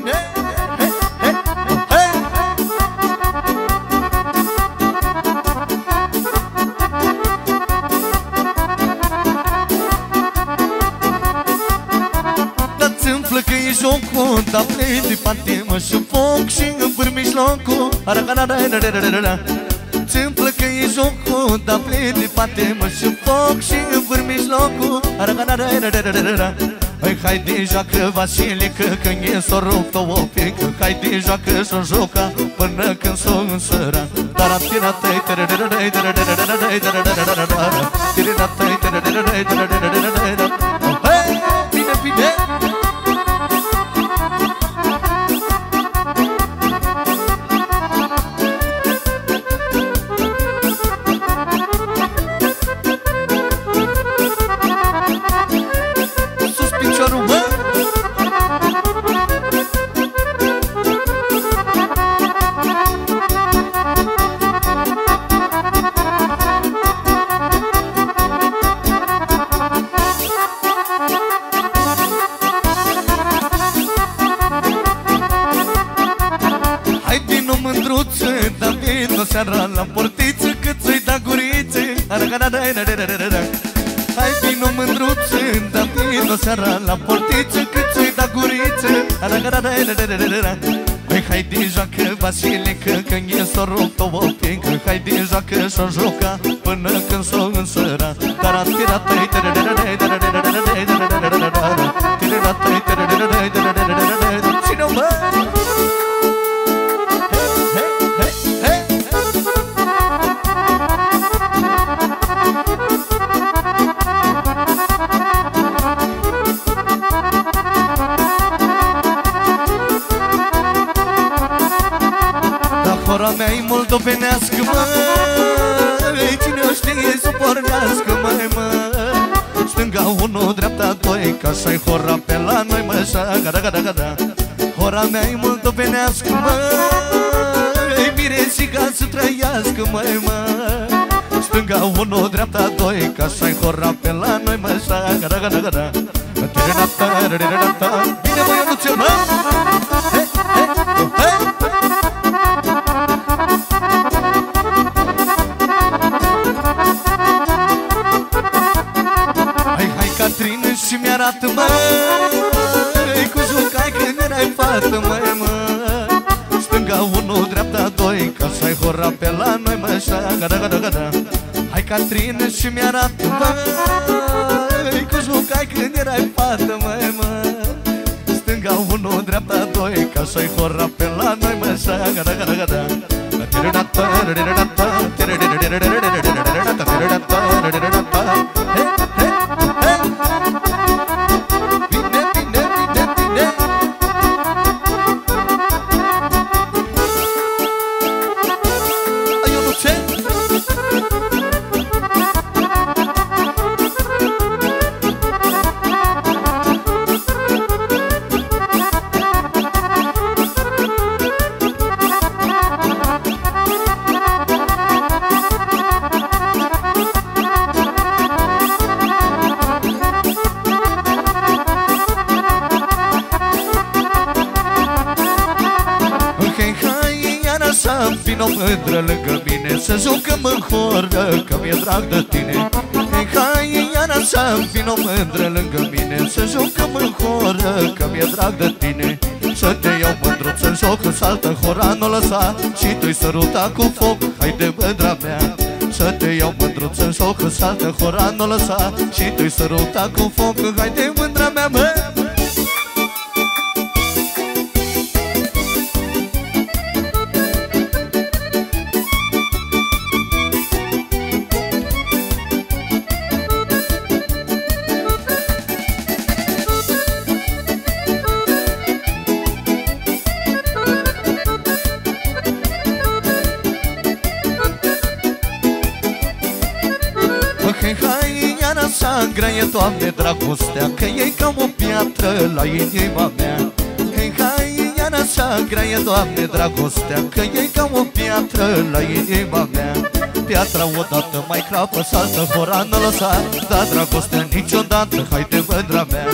bine Hei, hei, hei Dați împlă că e jocul Dar plin de patimă și foc Și în mijlocul Aragarararararara Întâmplă că e jocul Dar plin de patimă și foc Și în mijlocul Aragarararararara Hai, hai de joacă Vasilică Când e s-o rupt o pică Hai de joacă și-o joca Până când s-o însăra Dar tira tăi Tira-tăi Tira-tăi Hai, vino seara la portiță Cât ți-i da guriță? Hai, hai din joacă Vasilică Când e s-o rupt o pică Hai din joacă și-o joca mă, așa Gada, gada, gada Hora mea e moldovenească, măi Miresica să trăiască, măi, mă. Stânga unu, dreapta doi Ca așa-i hora pe la noi, mă, așa Gada, gada, gada Bine, mă, Ionuțel, mă. Hei, hei, hei. Hai, hai, Catrină și mi-arată, măi Cu jucai când erai fată, măi, mă Stânga unu, dreapta doi Ca să ai hora pe la noi, mă, așa. Gada, gada, gada Hai, Catrină și mi-arată, măi Cu jucai când erai fată, măi, mă Stânga unu, dreapta doi Ca să ai hora pe la noi, mă, așa. Gada, gada, gada Hey, hey, hey. Vino mândră lângă mine Să jucăm în horă Că mi-e drag de tine. Hei, hai, iar așa Vino mândră lângă mine Să jucăm în horă Că mi-e drag de tine. Să te iau mândruță în joc În saltă hora nu lăsa Și tu-i săruta cu foc Hai de mândra mea. Să te iau mândruță în joc În saltă hora nu lăsa Și tu-i săruta cu foc Hai de mândra mea, mă Doamne, dragostea Că e ca o piatră la inima mea. Hei, hai, iar așa graie, Doamne, dragostea Că e ca o piatră la inima mea. Piatra odată mai crapă, saltă, fora nu lăsa Dar dragostea niciodată, hai de mândra mea.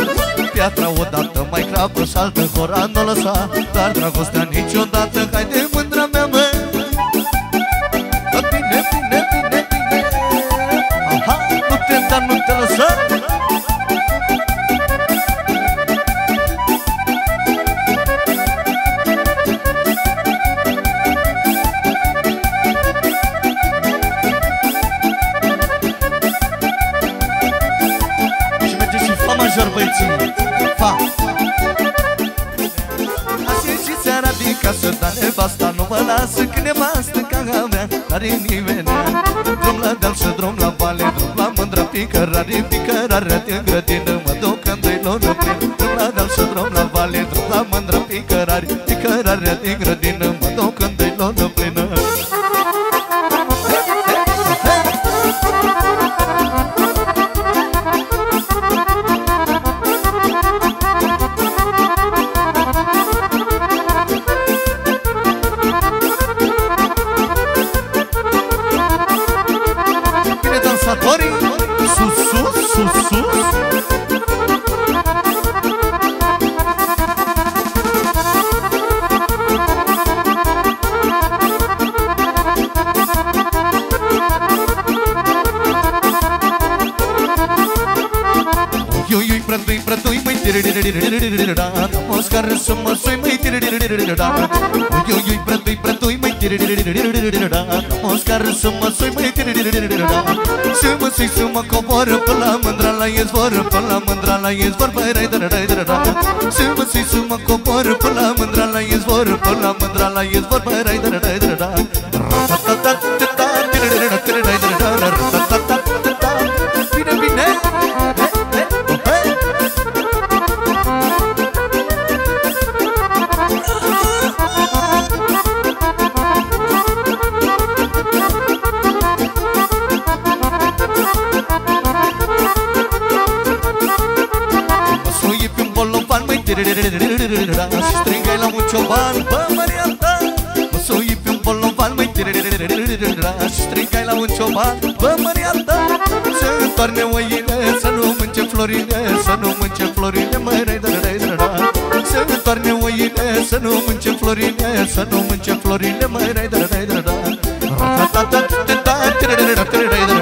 Piatra odată Mai crapă și altă hora n-o lăsa Dar dragostea niciodată Hai de mă lasă Că nevastă ca a mea N-are nimeni. Drum la deal și drum la vale Drum la mândra picărare Picărarea din grădină Mă duc în doi lună plin Drum la deal și drum la vale Drum la mândra picărare Picărarea din grădină Mă duc în doi lună da Os caras são maçoi, mãe da Ui, ui, ui, pretui, pretui, mãe da Os caras são maçoi, mãe da Se maçoi, se uma coboră Până la mândra la izvor Până la mândra la izvor Băi, rai, da, tiririririririra Și strigai la un cioban, bă, Maria ta Să întoarne oile, să nu mânce florile Să nu mânce florile, măi, rai, rai, rai, rai, rai Să întoarne oile, să nu mânce florile Să nu mânce florile, măi, rai, rai, rai, rai, rai Ra-ta-ta-ta-ta-ta, tiriririra, tiriririra, ra-ta-ta-ta-ta-ta,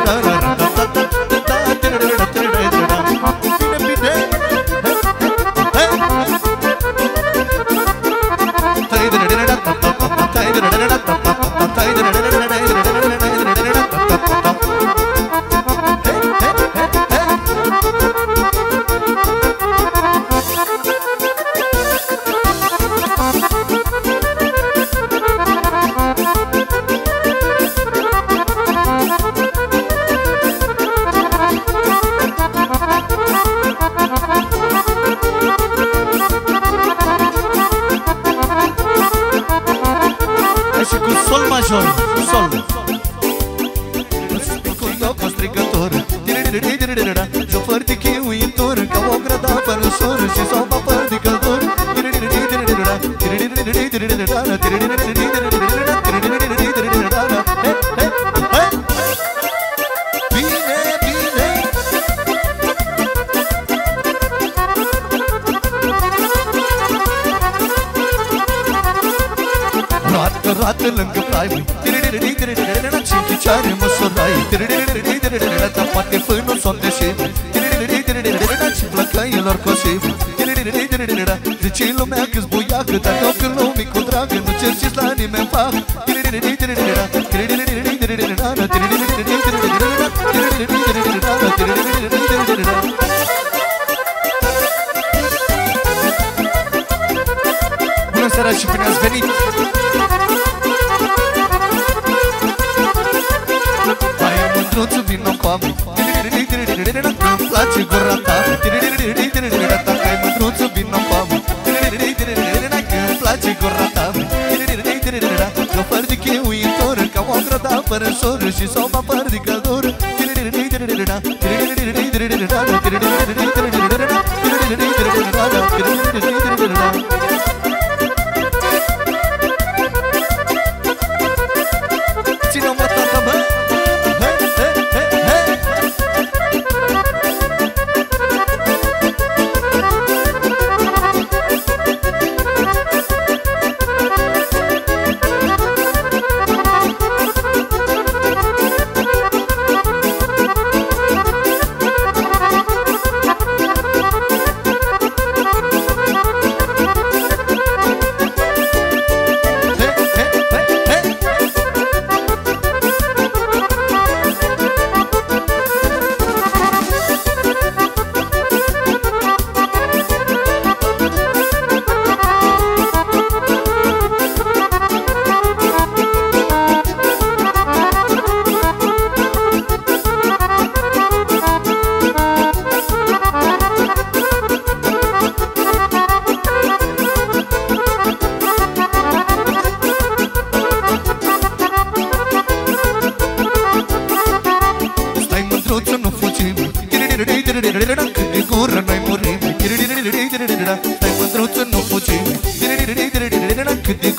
Cât de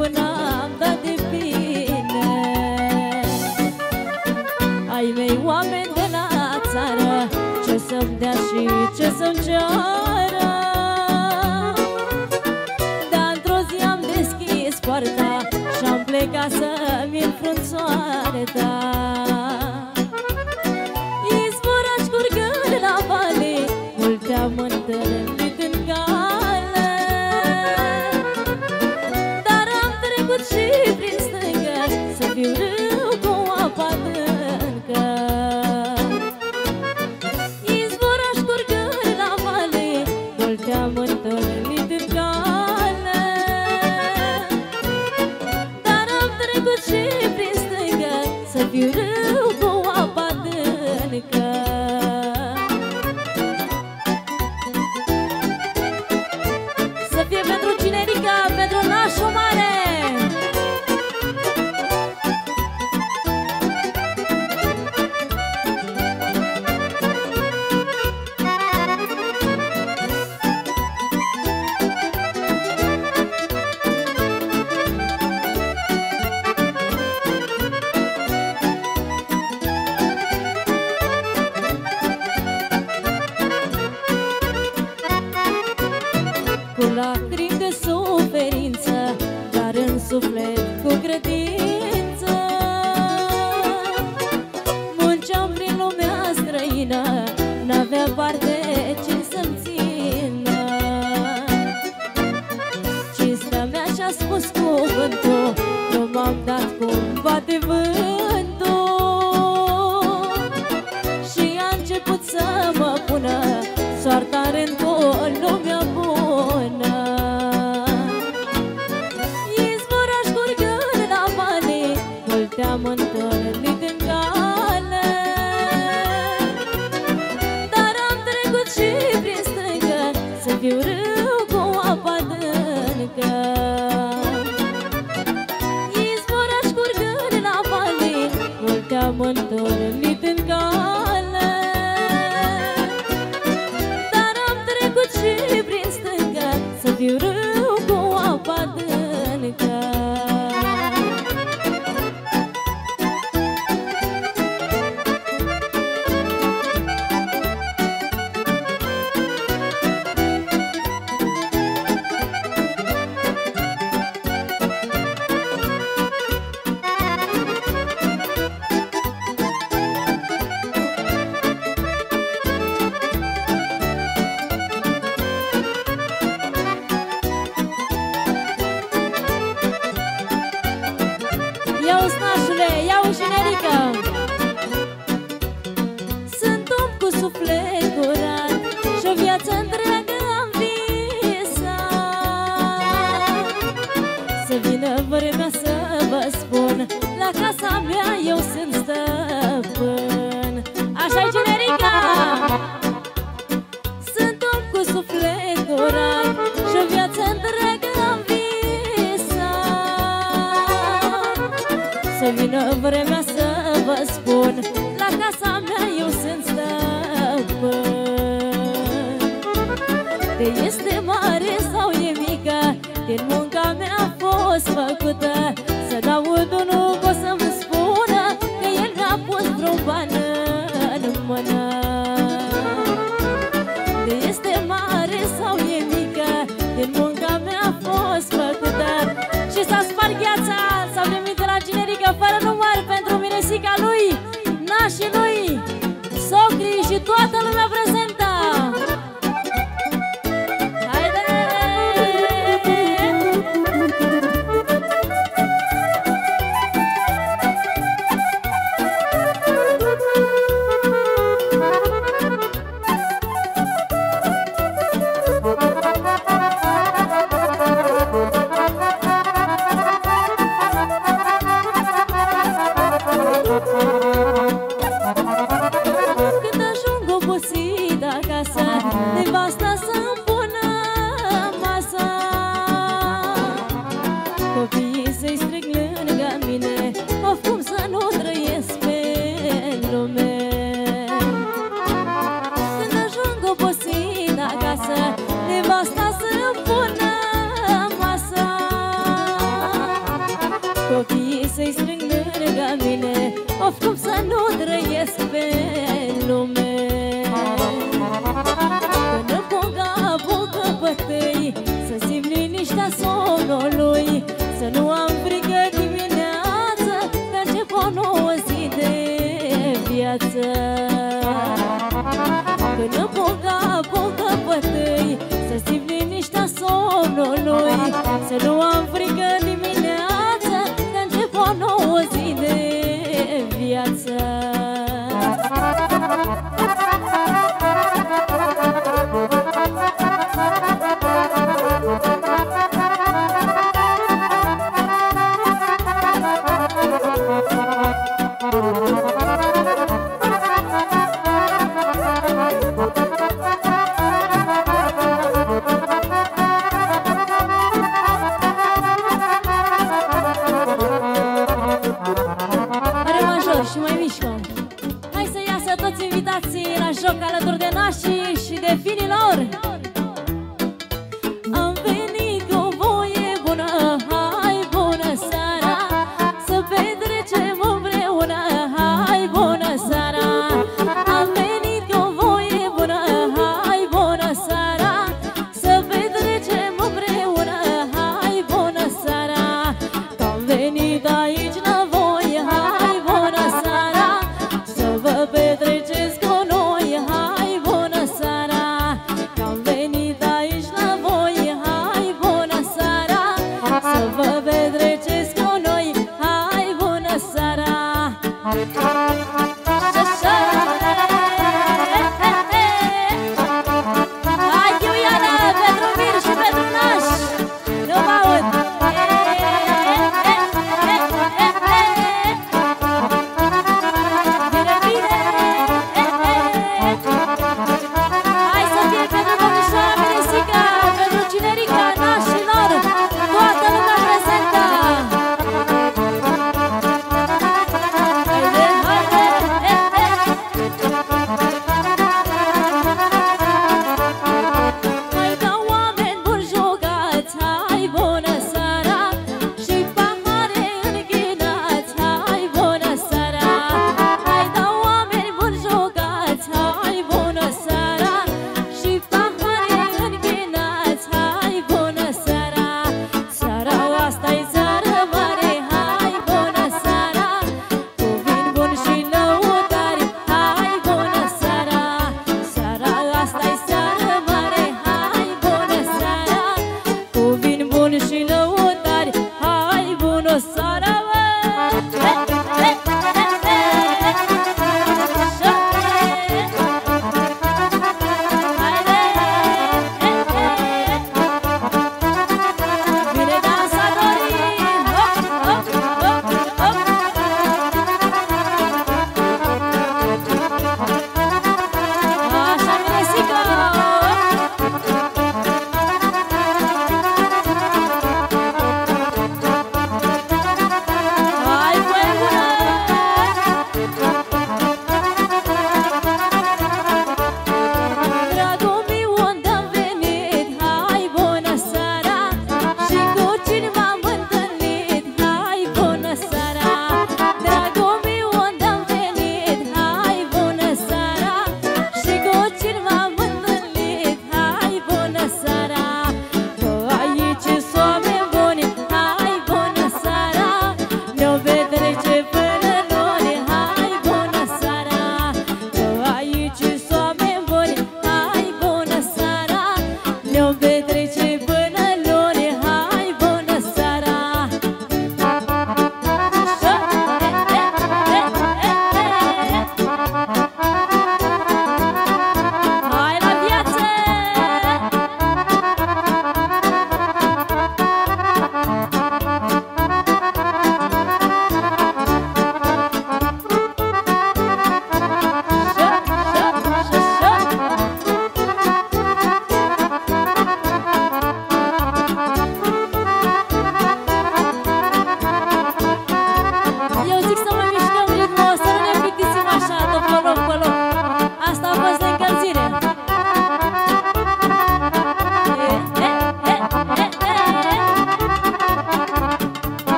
până am dat de bine. Ai mei oameni de la țară Ce să-mi dea și ce să-mi ceară? Dar într-o zi am deschis poarta Și-am plecat să-mi înfrunț soareta.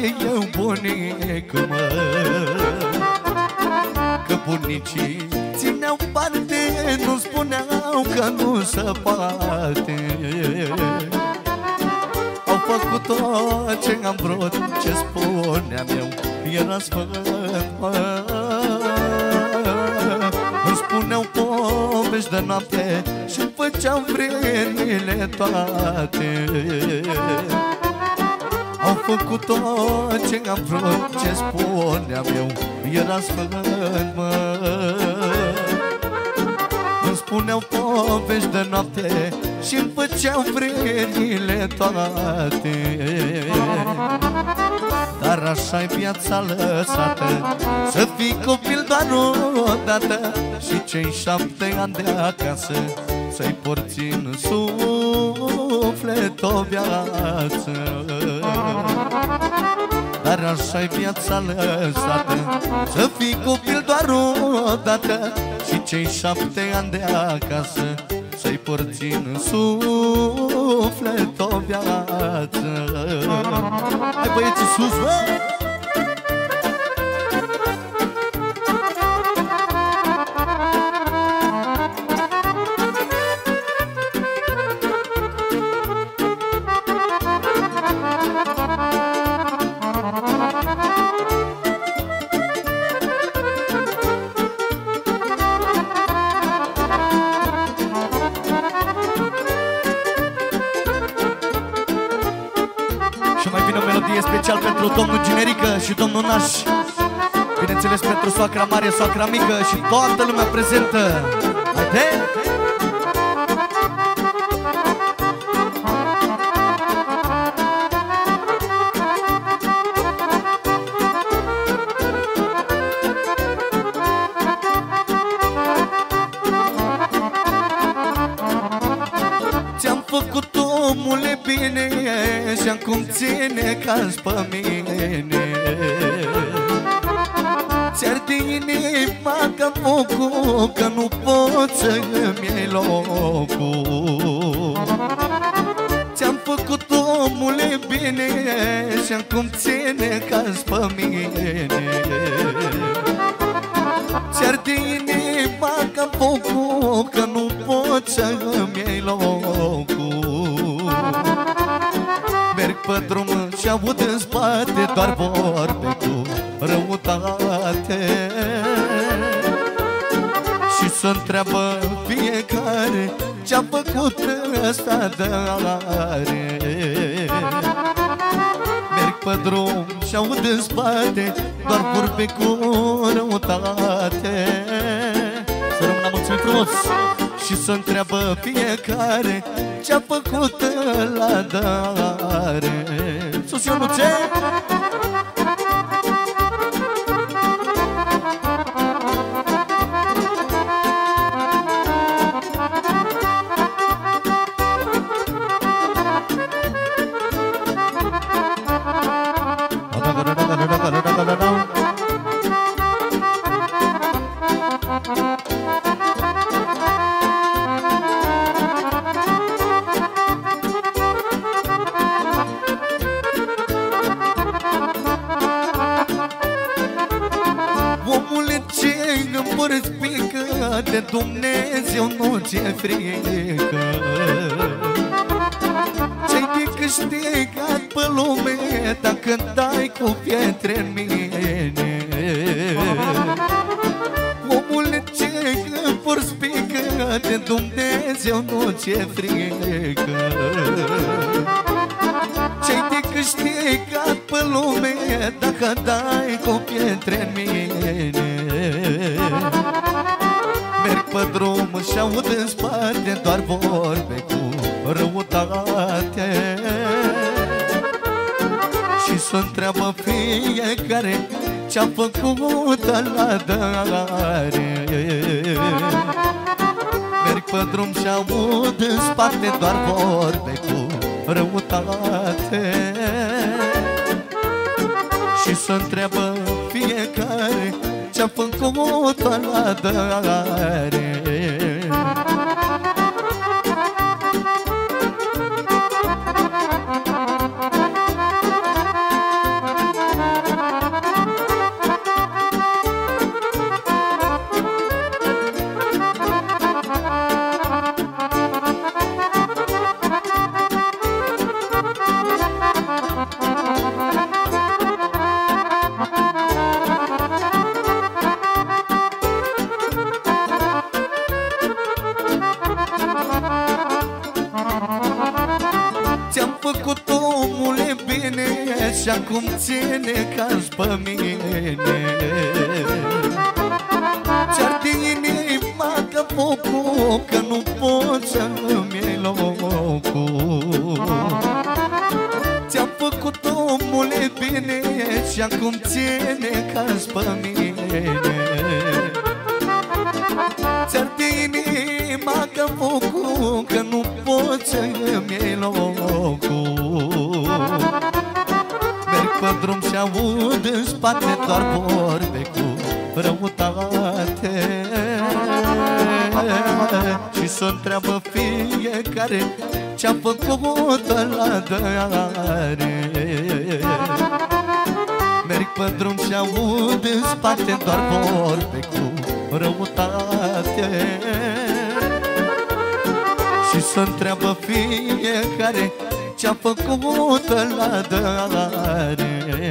Și eu bunic, mă Că bunicii țineau parte Nu spuneau că nu se poate. Au făcut tot ce am vrut Ce spuneam eu era sfânt, mă. Îmi spuneau povești de noapte Și făceam vremile toate am făcut tot ce am vrut, ce spuneam eu Era sfânt, mă. Îmi spuneau povești de noapte și îmi făceau vremile toate. Dar așa-i viața lăsată Să fii copil doar o dată Și cei șapte ani de acasă Să-i porți în suflet o viață dar așa-i viața lăsată Să fii copil doar o dată Și cei șapte ani de acasă Să-i porți în suflet o viață Hai băieții sus, bă! Naș Bineînțeles pentru soacra mare, soacra mică și toată lumea prezentă. Haide! Ți-am făcut omule bine Și acum ține ca pe pe drum și aud în spate Doar vorbe cu răutate. Și să întreabă fiecare Ce-a făcut ăsta de are Merg pe drum și aud în spate Doar vorbe cu răutate. Să rămână mulțumim frumos Și să întreabă fiecare Ce-a făcut la dare Sus Ionuțe! Frică. Ce-ai de câștigat pe lume Dacă dai cu pietre în mine. Omule ce împărți pică De Dumnezeu nu ți-e frică. Ce-ai de câștigat pe lume Dacă dai Ce-a făcut la dare Merg pe drum și aud în spate Doar vorbe cu răutate. Și să întreabă fiecare Ce-a făcut la Ți-am făcut omule bine Și acum ține ca pe mine. Ți-ar de inima ca focul Că nu pot să-mi iei locul. Ți-am făcut omule bine Și acum ține ca pe mine. Ți-ar de inima ca focul Că nu pot să-mi iei locul. Merg pe drum și aud în spate Doar vorbe cu răutate. Și să întreabă fiecare Ce-a făcut la dare Merg pe drum și aud în spate Doar vorbe cu răutate. Și să întreabă fiecare Ce-a făcut la dare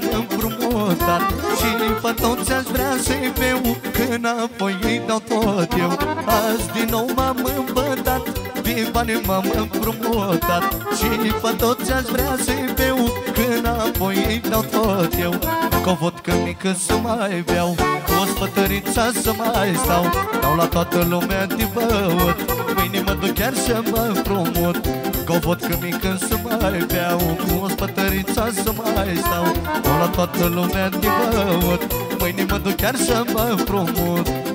De bani m-am împrumutat Și pe toți aș vrea să-i beau Că înapoi îi dau tot eu. Azi din nou m-am îmbătat De bani m-am împrumutat Și pe toți aș vrea să-i beau Că înapoi îi dau tot eu. Că o vodcă mică să mai beau Cu o spătărița să mai stau. Dau la toată lumea de băut Mâine mă duc chiar să mă împrumut Că o vodcă mică să mai beau Cu o spătărița să mai stau. Dau la toată lumea de băut Mâine mă duc chiar să mă împrumut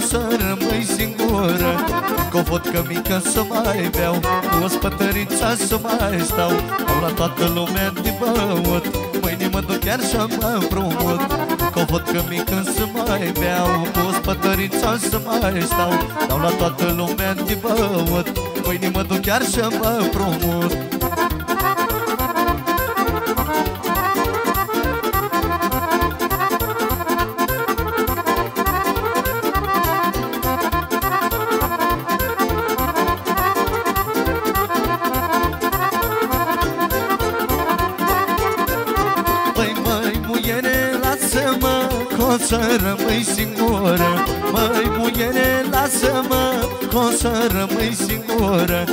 Că o să rămâi singură. Că o vodcă mică să mai beau Cu o spătărița să mai stau. Au la toată lumea de băut Mâine mă duc chiar să mă împrumut. Că o vodcă mică să mai beau Cu o spătărița să mai stau. Dau la toată lumea de băut Mâine mă duc chiar să mă împrumut să rămâi singură. Măi, muiere, lasă-mă Că o să rămâi singură.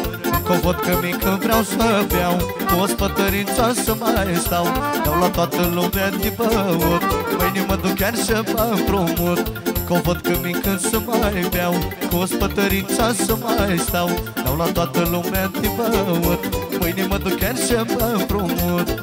Că o vodcă mică vreau să beau Cu o spătărință să mai stau. Dau la toată lumea de băut Mâine mă duc chiar să mă împrumut. Că o vodcă mică să mai beau Cu o spătărință să mai stau. Dau la toată lumea de băut Mâine mă duc chiar să mă împrumut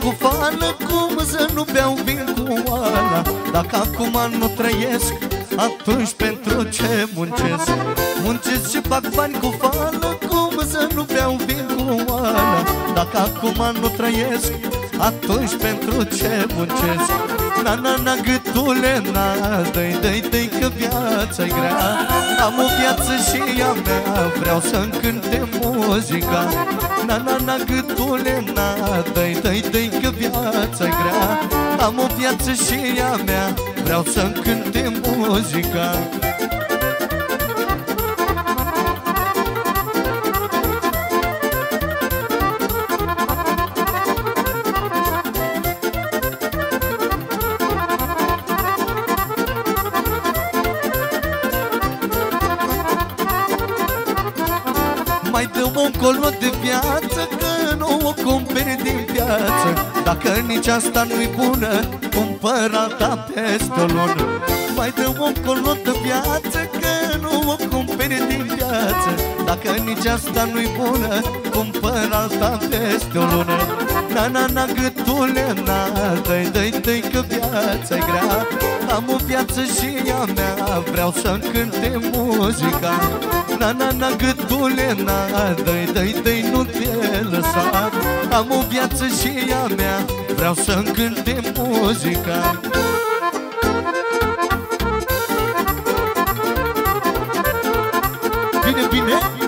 cu fală Cum să nu beau vin cu oala Dacă acum nu trăiesc Atunci pentru ce muncesc? Muncesc și fac bani cu fală Cum să nu beau vin cu oala Dacă acum nu trăiesc Atunci pentru ce muncesc? Na, na, na, gâtule, na Dă-i, dă-i, dă-i că viața-i grea. Am o viață și a mea Vreau să-mi cânte muzica. Na, na, na, gâtule, na Dă-i, dă-i, dă-i că viața-i grea. Am o viață și a mea Vreau să-mi cânte muzica. Mai dă o colo de viață Că nu o cumperi din piață Dacă nici asta nu-i bună Cumpăr alta peste o lună. Mai dă o colo de viață Că nu o cumperi din piață Dacă nici asta nu-i bună Cumpăr alta peste o lună. Na, na, na, gâtule, na Dă-i, dă-i, dă-i că viața-i grea Am o viață și a mea Vreau să-mi cânte muzica. Na, na, na, gâtule, na Dă-i, dă-i, dă-i, nu te lăsa. Am o viață și a mea Vreau să-mi cânte muzica. Bine, bine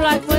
Știu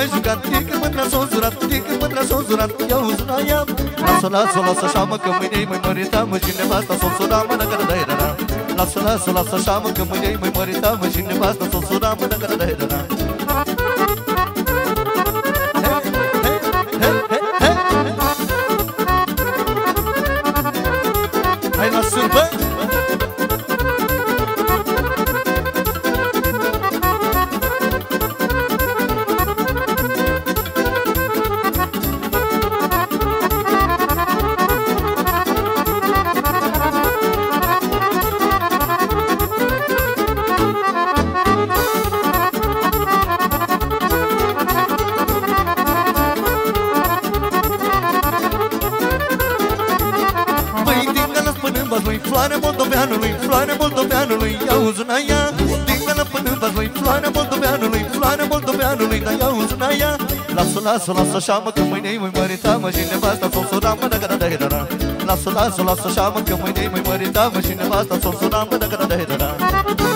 mai jucat De când mândra s-o zurat, de când mândra s-o zurat Iau zuna ea Lasă, lasă, lasă așa mă Că mâine-i mai mărita mă Și nevasta s-o sura mă Dacă da da da Lasă, lasă, lasă așa mă Că mâine-i mai mărita mă Și nevasta s-o sura mă Dacă da da da Hai la sârbă moldoveanului, iauzi una ea Din gala până în vas, băi, floarea moldoveanului Floarea moldoveanului, dar iauzi una ea. Lasă, lasă, lasă așa mă, că mâine-i mai mărita mă Și nevasta s-o sura mă, dacă da da da da Lasă, lasă, lasă așa mă, că mâine-i mai mărita mă Și nevasta s-o sura mă, dacă da da da da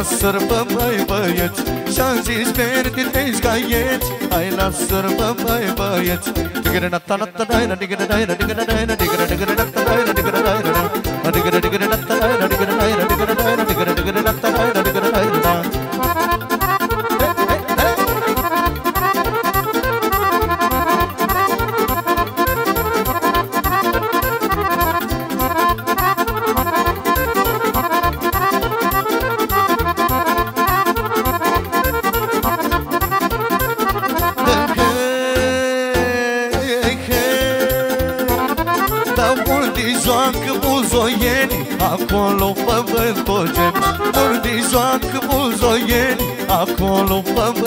la sărbă, măi băieți Și-am zis verde trei scaieți Hai la sărbă, măi băieți Digără nata nata daina, Acolo pe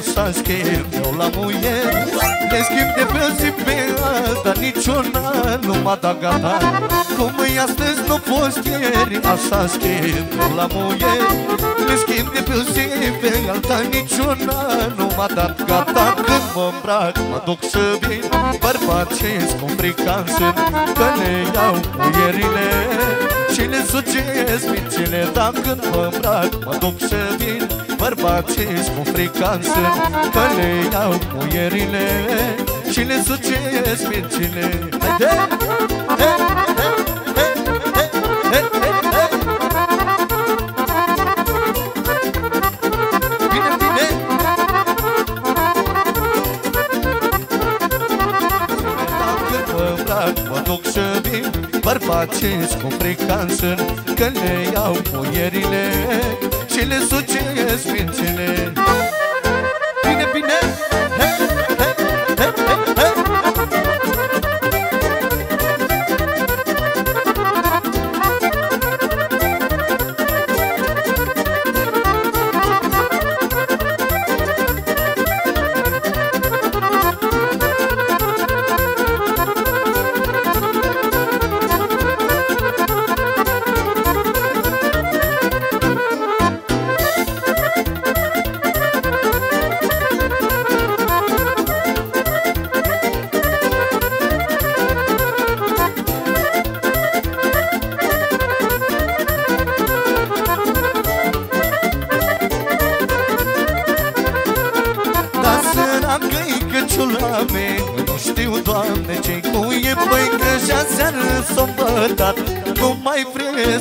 Așa schimb eu la muier Ne schimb de pe zi pe alta Niciuna nu m-a dat gata. Cum mâine astăzi nu fost ieri Așa schimb eu la muier Ne schimb de pe zi pe alta Niciuna nu m-a dat gata. Când mă îmbrac mă duc să vin Bărbații-ți cum frican sunt Că le iau muierile și le sucesc mințile Dar când mă îmbrac, mă duc să vin Bărbații cu frican sunt Că le iau muierile Și le sucesc mințile Haide! He, he, he, he, he, he, he. Bine, bine! Când mă îmbrac, mă duc să vin Bărbații cu frican sunt Că le iau muierile Și le sucesc mințile Bine, bine! He,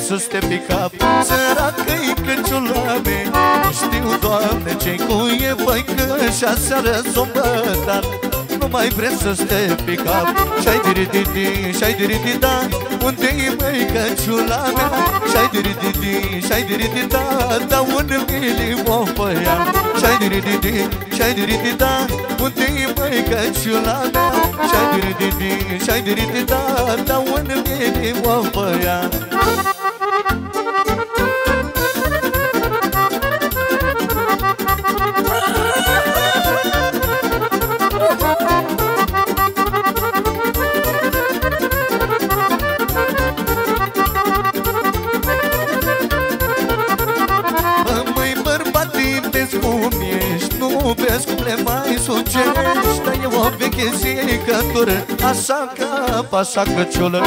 vrea să te pe cap. Săracă-i căciula mea Nu știu, Doamne, ce-i cu e Băi, că și seară s-o îmbătat nu mai vrem să stea pe cap. Și-ai diri-di-di, și-ai diri-di-da. Unde-i măi căciula mea Și-ai diri-di-di, și-ai diri-di-da. Da unde mi pe ea Și-ai diri-di-di, și-ai diri-di-da. Unde-i măi căciula mea Și-ai diri-di-di, și-ai diri-di-da. Da unde mi pe ea zicătură Așa ca pașa căciulă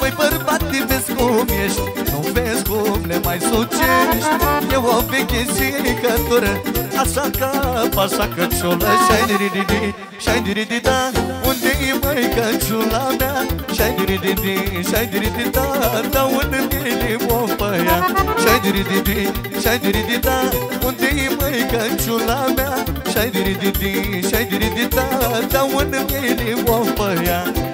Măi bărbate, vezi cum ești Nu vezi cum le mai sucești E o veche zicătură Așa ca pașa căciulă Și-ai diri-di-di, și-ai diri-di-da Unde-i măi căciula mea Și-ai diri-di-di, și-ai diri-di-da Da unde-i o pe ea Și-ai diri-di-di, și-ai diri-di-da Unde-i măi căciula mea Și-ai diri-di-di, și-ai diri-di-da Da unde-i o pe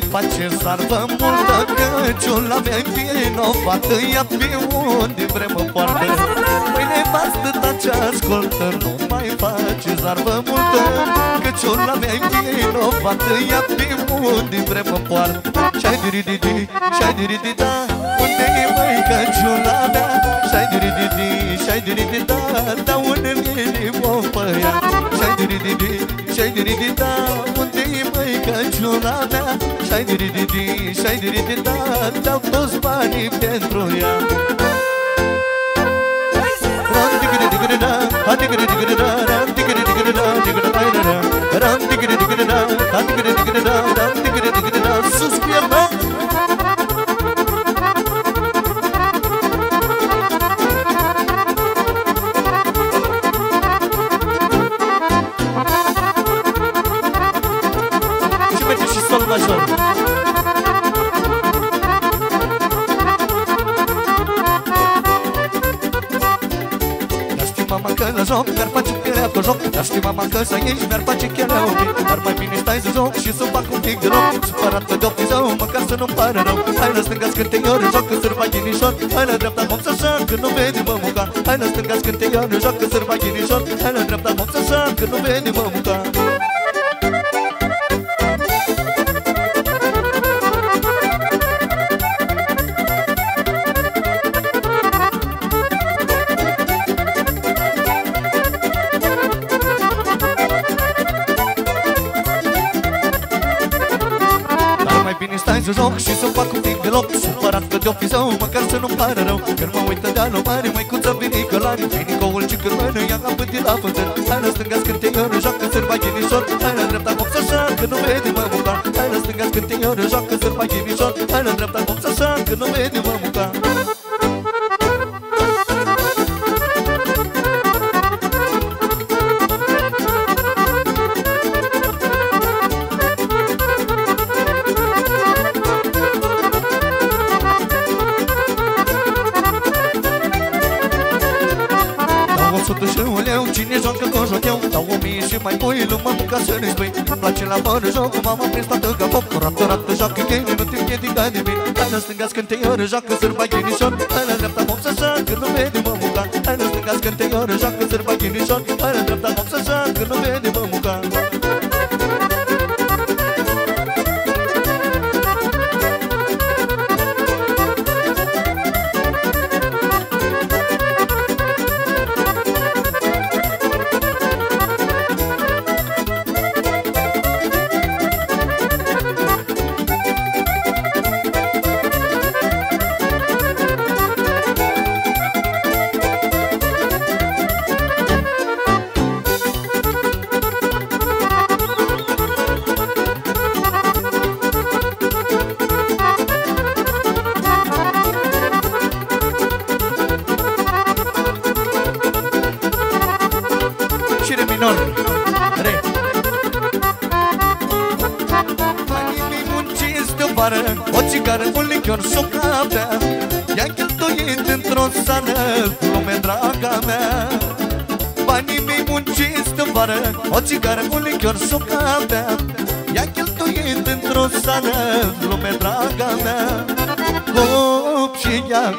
mai face zarvă multă Căciula mea vinovată Ia pe unde vrem o poartă. Păi nevastă ta ce ascultă Nu mai face zarvă multă Căciula mea vinovată Ia pe unde vrem o poartă. Și-ai diri-di-di, și-ai diri-di-da Unde-i mai căciula mea? Și-ai diri-di-di, și-ai diri-di-da Da unde vine o păia Și-ai diri-di-di, și-ai diri-di-da Unde-i mai căciula mea? Și-ai diri-di-di, și-ai diri-di-da Dau toți banii pentru ea. Sus cu el, joc Mi-ar face pielea pe joc. Dar știi mama că să ieși Mi-ar face chelea un pic Dar mai bine stai să joc Și să fac un pic de loc. Supărat pe de zău Măcar să nu-mi pare rău. Hai la stânga scânteiori Joacă sârba ghinișor. Hai la dreapta hop să așa Că nu vede mă muca Hai la stânga scânteiori Joacă sârba ghinișor. Hai la dreapta hop să așa Că nu vede mă muca de-o fi zău, măcar să nu-mi pare rău Când mă uită de alo mare, măicuță vine călare Vinicoul ce când mână, ia ca pânti la fântân Hai la stânga scânteioră, joacă sârba ghinișor. Hai la dreapta hop să așa, că nu vede mă muca Hai la stânga scânteioră, joacă sârba ghinișor. Hai la dreapta hop să așa, că nu vede mă muca la fără joc M-am aprins toată ca pop Rată, rată, joacă cheile Nu te împiedica nimic Hai la stânga scânteioră Joacă sârba ghinișor. Hai la dreapta hop să așa Că nu vede mă muca Hai la stânga scânteioră Joacă sârba ghinișor. Hai la dreapta hop să așa Că nu vede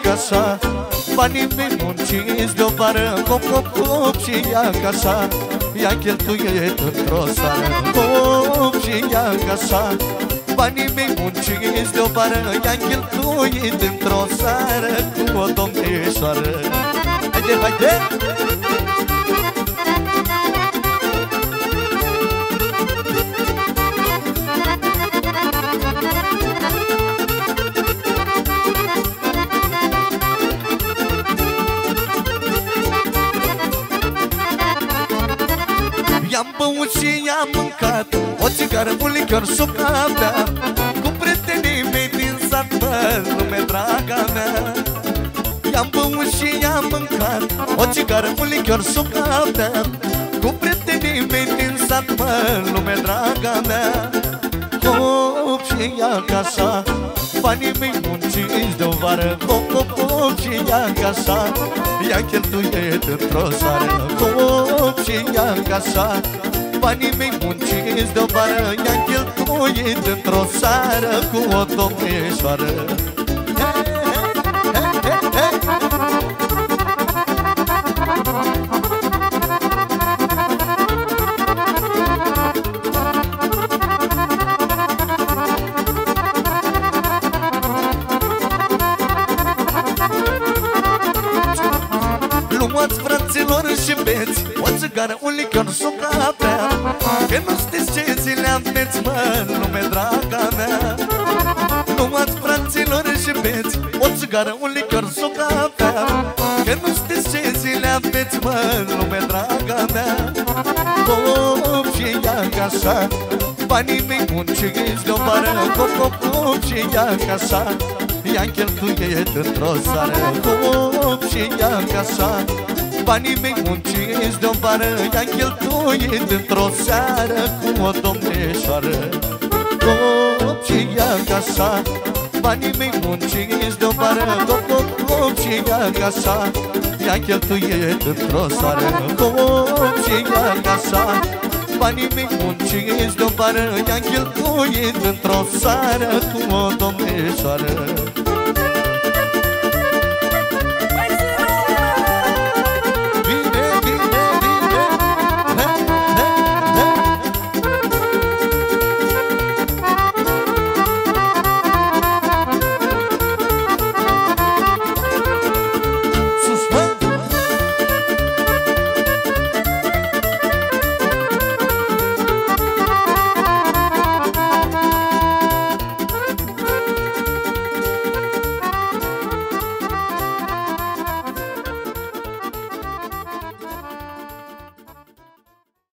casa Banii mei munciți de-o vară Cop, cop, cop și ia casa. I-a cheltuit într-o sală Cop și ia casa. Banii mei munciți de o vară I-am cheltuit într-o seară Cu o domnișoară. Haide, haide! I-am mâncat O țigară, un lichior, sucavea Cu prietenii mei din sat, mă, lume draga mea. I-am băut și i-am mâncat O țigară, un lichior, sucavea Cu prietenii mei din sat, mă, lume draga mea. Hop și ia acasă Banii mei munciți de-o vară. Hop, hop, hop și ia acasă I-a cheltuit într-o seară. Hop și ia acasă Banii mei munciți de-o vară I-a cheltuit într-o seară Cu o domnișoară ce zile aveți, mă, lume draga mea. Luați fraților și beți O țigară, un lichior, s-o capea Că nu știți ce zile aveți, mă, lume draga mea. Cop și ia acasă Banii mei munciți de-o vară Cop, cop, cop și ia acasă I-am cheltuit într-o seară Cop și ia acasă Banii mei munciți de-o vară I-am cheltuit într-o seară Cu o domnișoară Cop și ia acasă Banii mei munciți de-o vară. Cop, cop, cop și ia acasă I-am cheltuit într-o seară Cop și ia acasă Banii mei munciți de-o vară. I-am cheltuit într-o seară Cu o domnișoară